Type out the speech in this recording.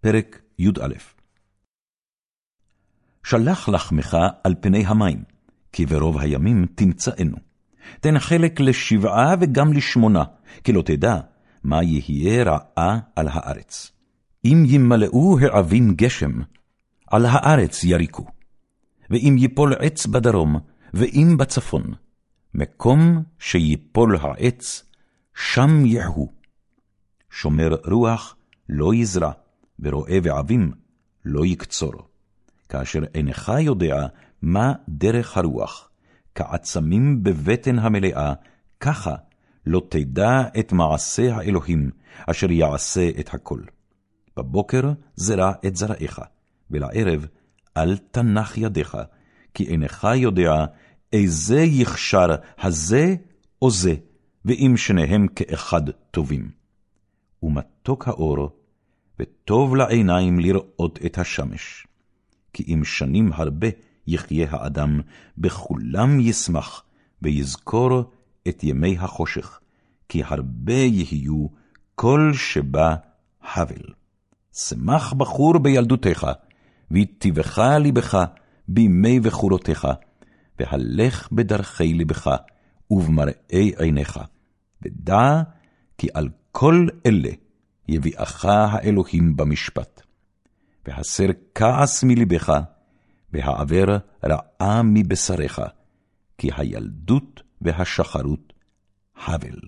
פרק י"א שלח לחמך על פני המים, כי ברוב הימים תמצאנו. תן חלק לשבעה וגם לשמונה, כי לא תדע מה יהיה רעה על הארץ. אם ימלאו העבים גשם, על הארץ יריקו. ואם יפול עץ בדרום, ואם בצפון, מקום שיפול העץ, שם יחו. שומר רוח לא יזרע, ורועה ועבים לא יקצור. כאשר אינך יודע מה דרך הרוח, כעצמים בבטן המלאה, ככה לא תדע את מעשה האלוהים, אשר יעשה את הכל. בבוקר זרע את זרעך, ולערב אל תנח ידיך, כי אינך יודע איזה יכשר הזה או זה, ואם שניהם כאחד טובים. ומתוק האור, וטוב לעיניים לראות את השמש. כי אם שנים הרבה יחיה האדם, בכולם ישמח, ויזכור את ימי החושך, כי הרבה יהיו כל שבא חבל. שמח בחור בילדותך, ויטיבך לבך בימי בחורותיך, והלך בדרכי לבך, ובמראי עיניך. ודע כי על כל אלה יביאך האלוהים במשפט. והסר כעס מלבך, והעבר רעה מבשריך, כי הילדות והשחרות חבל.